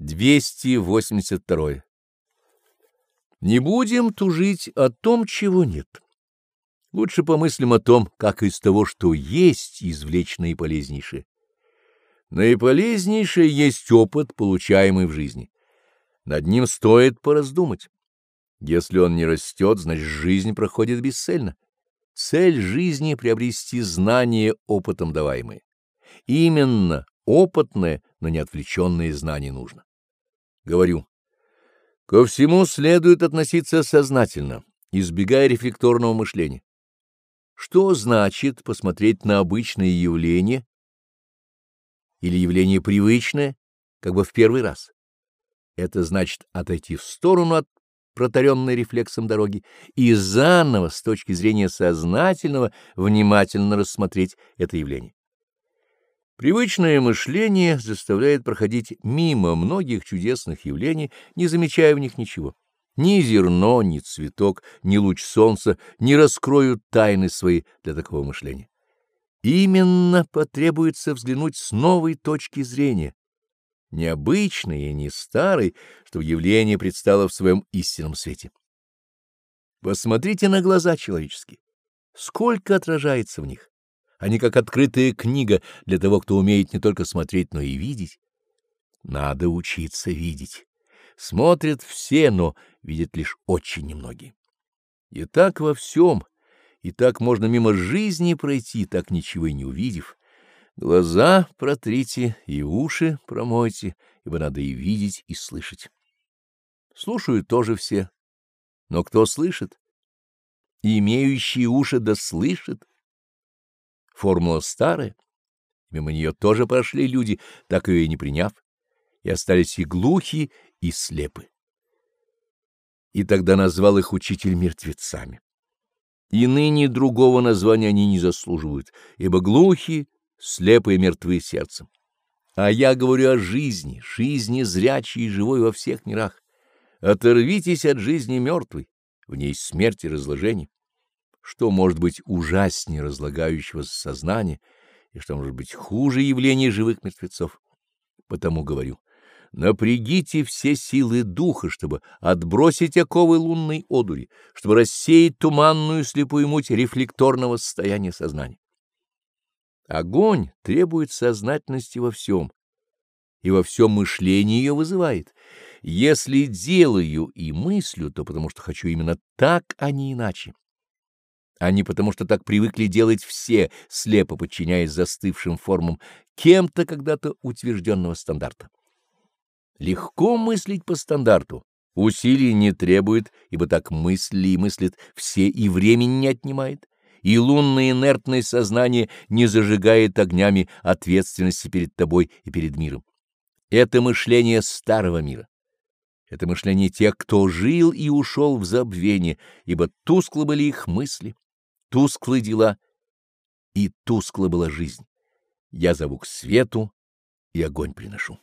282. Не будем тужить о том, чего нет. Лучше помыслим о том, как из того, что есть, извлечь наиполезнейшее. Наиполезнейшее есть опыт, получаемый в жизни. Над ним стоит пораздумать. Если он не растет, значит, жизнь проходит бесцельно. Цель жизни — приобрести знания опытом даваемые. Именно опытное, но не отвлеченное знание нужно. Говорю, ко всему следует относиться сознательно, избегая рефлекторного мышления. Что значит посмотреть на обычное явление или явление привычное, как бы в первый раз? Это значит отойти в сторону от протаренной рефлексом дороги и заново, с точки зрения сознательного, внимательно рассмотреть это явление. Привычное мышление заставляет проходить мимо многих чудесных явлений, не замечая в них ничего. Ни зерно, ни цветок, ни луч солнца не раскроют тайны свои для такого мышления. Именно потребуется взглянуть с новой точки зрения, необычной и не старой, чтобы явление предстало в своем истинном свете. Посмотрите на глаза человеческие. Сколько отражается в них они как открытая книга для того, кто умеет не только смотреть, но и видеть. Надо учиться видеть. Смотрят все, но видят лишь очень немногие. И так во всем, и так можно мимо жизни пройти, так ничего и не увидев. Глаза протрите и уши промойте, ибо надо и видеть, и слышать. Слушают тоже все, но кто слышит? Имеющие уши да слышат. Формула старая. Мимо нее тоже прошли люди, так ее и не приняв, и остались и глухи, и слепы. И тогда назвал их учитель мертвецами. И ныне другого названия они не заслуживают, ибо глухи, слепые, мертвы сердцем. А я говорю о жизни, жизни зрячей и живой во всех мирах. Оторвитесь от жизни мертвой, в ней смерть и разложение. Что может быть ужаснее разлагающегося сознания, и что может быть хуже явления живых мертвецов? Потому говорю, напрягите все силы духа, чтобы отбросить оковы лунной одури, чтобы рассеять туманную слепую муть рефлекторного состояния сознания. Огонь требует сознательности во всем, и во всем мышлении ее вызывает. Если делаю и мыслю, то потому что хочу именно так, а не иначе не потому, что так привыкли делать все, слепо подчиняясь застывшим формам кем-то когда-то утвержденного стандарта. Легко мыслить по стандарту, усилий не требует, ибо так мысли и мыслят все и времени не отнимает, и лунное инертное сознание не зажигает огнями ответственности перед тобой и перед миром. Это мышление старого мира. Это мышление тех, кто жил и ушел в забвение, ибо тускло были их мысли тусклы дела, и тускла была жизнь. Я зову к свету и огонь приношу.